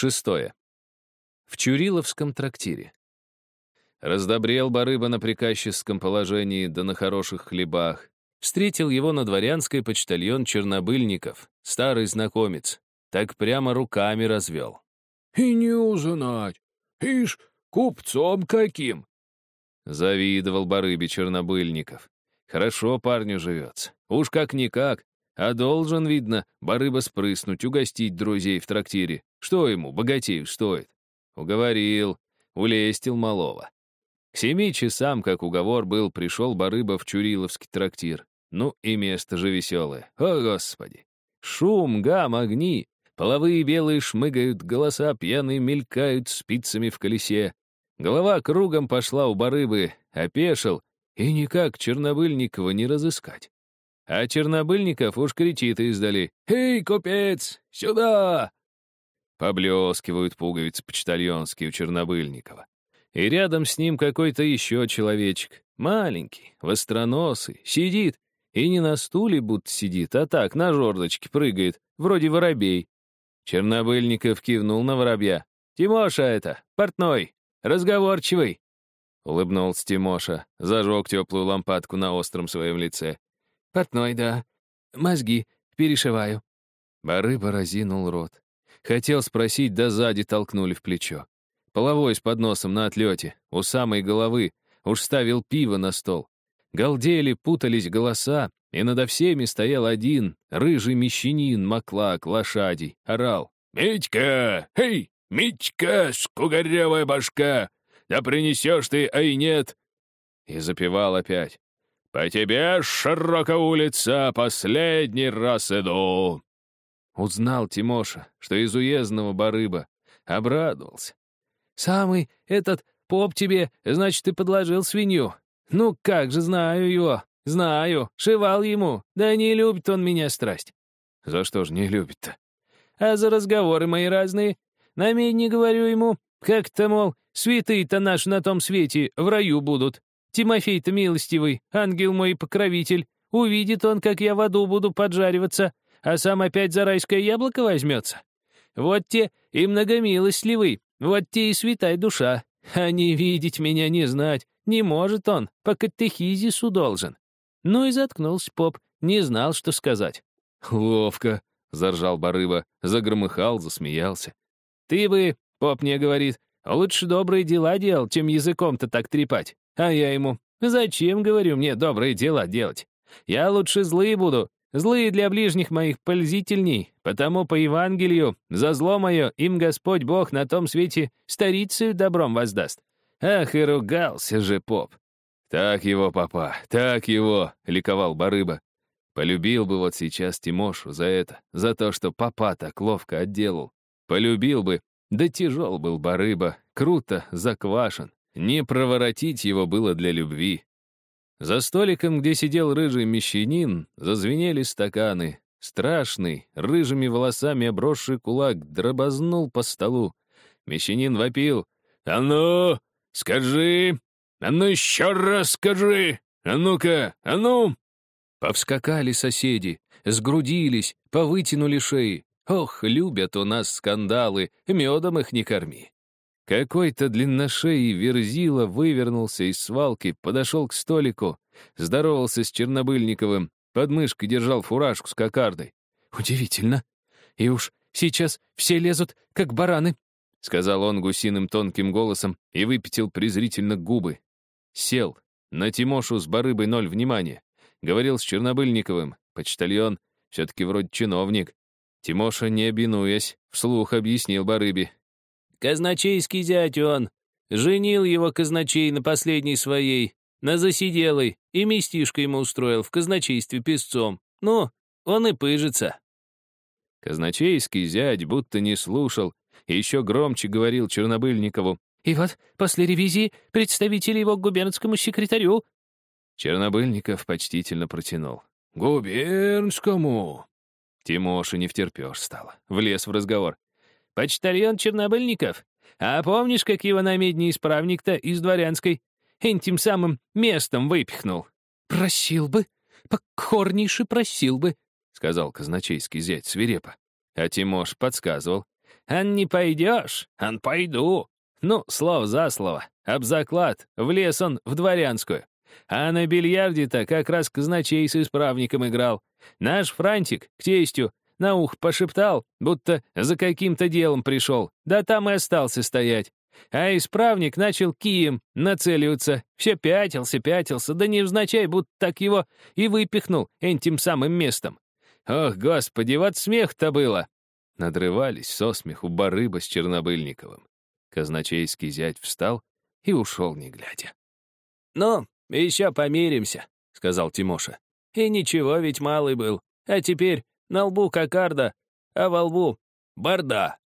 Шестое. В Чуриловском трактире. Раздобрел барыба на приказческом положении, да на хороших хлебах. Встретил его на дворянской почтальон Чернобыльников, старый знакомец. Так прямо руками развел. «И не узнать! Ишь, купцом каким!» Завидовал барыбе Чернобыльников. Хорошо парню живется. Уж как-никак. А должен, видно, барыба спрыснуть, угостить друзей в трактире. Что ему, богатею, стоит? Уговорил, улестил малого. К семи часам, как уговор был, пришел барыба в Чуриловский трактир. Ну и место же веселое. О, Господи! Шум, гам, огни. Половые белые шмыгают, голоса пьяные мелькают спицами в колесе. Голова кругом пошла у барыбы, опешил, и никак Чернобыльникова не разыскать. А Чернобыльников уж кричит издали. «Эй, купец, сюда!» Поблескивают пуговицы почтальонские у Чернобыльникова. И рядом с ним какой-то еще человечек, маленький, востроносый, сидит, и не на стуле будто сидит, а так, на жердочке прыгает, вроде воробей. Чернобыльников кивнул на воробья. «Тимоша это, портной, разговорчивый!» Улыбнулся Тимоша, зажег теплую лампадку на остром своем лице. «Портной, да. Мозги перешиваю». Барыба разинул рот. Хотел спросить, да сзади толкнули в плечо. Половой с подносом на отлете, у самой головы, уж ставил пиво на стол. Галдели, путались голоса, и надо всеми стоял один, рыжий мещанин, маклак, лошадей, орал. «Митька! Эй, Митька, скугоревая башка! Да принесешь ты, ай нет!» И запевал опять. «По тебе, широкая улица, последний раз иду!» Узнал Тимоша, что из уездного барыба. Обрадовался. «Самый этот поп тебе, значит, ты подложил свинью. Ну как же, знаю его, знаю, шивал ему. Да не любит он меня страсть». «За что ж не любит-то?» «А за разговоры мои разные. На не говорю ему, как-то, мол, святые-то наши на том свете в раю будут. Тимофей-то милостивый, ангел мой покровитель. Увидит он, как я в аду буду поджариваться, а сам опять за райское яблоко возьмется. Вот те и многомилостливый, вот те и святая душа. А не видеть меня, не знать, не может он, по катехизису должен. Ну и заткнулся поп, не знал, что сказать. «Ловко», — заржал барыба, загромыхал, засмеялся. «Ты бы, — поп мне говорит, — лучше добрые дела делал, чем языком-то так трепать. А я ему, зачем, говорю, мне добрые дела делать? Я лучше злые буду, Злые для ближних моих пользительней, потому по Евангелию за зло мое им Господь Бог на том свете старицею добром воздаст. Ах, и ругался же поп. Так его, папа, так его, ликовал барыба. Полюбил бы вот сейчас Тимошу за это, за то, что папа так ловко отделал. Полюбил бы, да тяжел был барыба, круто заквашен. Не проворотить его было для любви. За столиком, где сидел рыжий мещанин, зазвенели стаканы. Страшный, рыжими волосами обросший кулак дробознул по столу. Мещанин вопил. «А ну, скажи! А ну еще раз скажи! А ну-ка, а ну!» Повскакали соседи, сгрудились, повытянули шеи. Ох, любят у нас скандалы, медом их не корми. Какой-то длинношеий верзила вывернулся из свалки, подошел к столику, здоровался с Чернобыльниковым, под мышкой держал фуражку с кокардой. «Удивительно. И уж сейчас все лезут, как бараны», — сказал он гусиным тонким голосом и выпятил презрительно губы. Сел. На Тимошу с барыбой ноль внимания. Говорил с Чернобыльниковым. Почтальон, все-таки вроде чиновник. Тимоша, не обинуясь, вслух объяснил барыбе. Казначейский зять он. Женил его казначей на последней своей, на засиделой, и местишко ему устроил в казначействе песцом. Ну, он и пыжится. Казначейский зять будто не слушал, и еще громче говорил Чернобыльникову. «И вот после ревизии представители его к губернскому секретарю». Чернобыльников почтительно протянул. «Губернскому?» Тимоша не втерпешь стало. Влез в разговор. Почтальон Чернобыльников. А помнишь, как его на медне исправник-то из дворянской этим самым местом выпихнул? Просил бы, покорнейше просил бы, сказал казначейский зять свирепо. А Тимош подсказывал. Ан не пойдешь, ан пойду. Ну, слово за слово, об заклад, влез он в дворянскую. А на бильярде-то как раз казначей с исправником играл. Наш Франтик к тестю на ух пошептал, будто за каким-то делом пришел, да там и остался стоять. А исправник начал кием нацеливаться, все пятился, пятился, да невзначай, будто так его и выпихнул этим самым местом. Ох, господи, вот смех-то было! Надрывались со смеху Барыба с Чернобыльниковым. Казначейский зять встал и ушел, не глядя. «Ну, еще помиримся», — сказал Тимоша. «И ничего, ведь малый был. А теперь на лбу кокарда, а во лбу барда».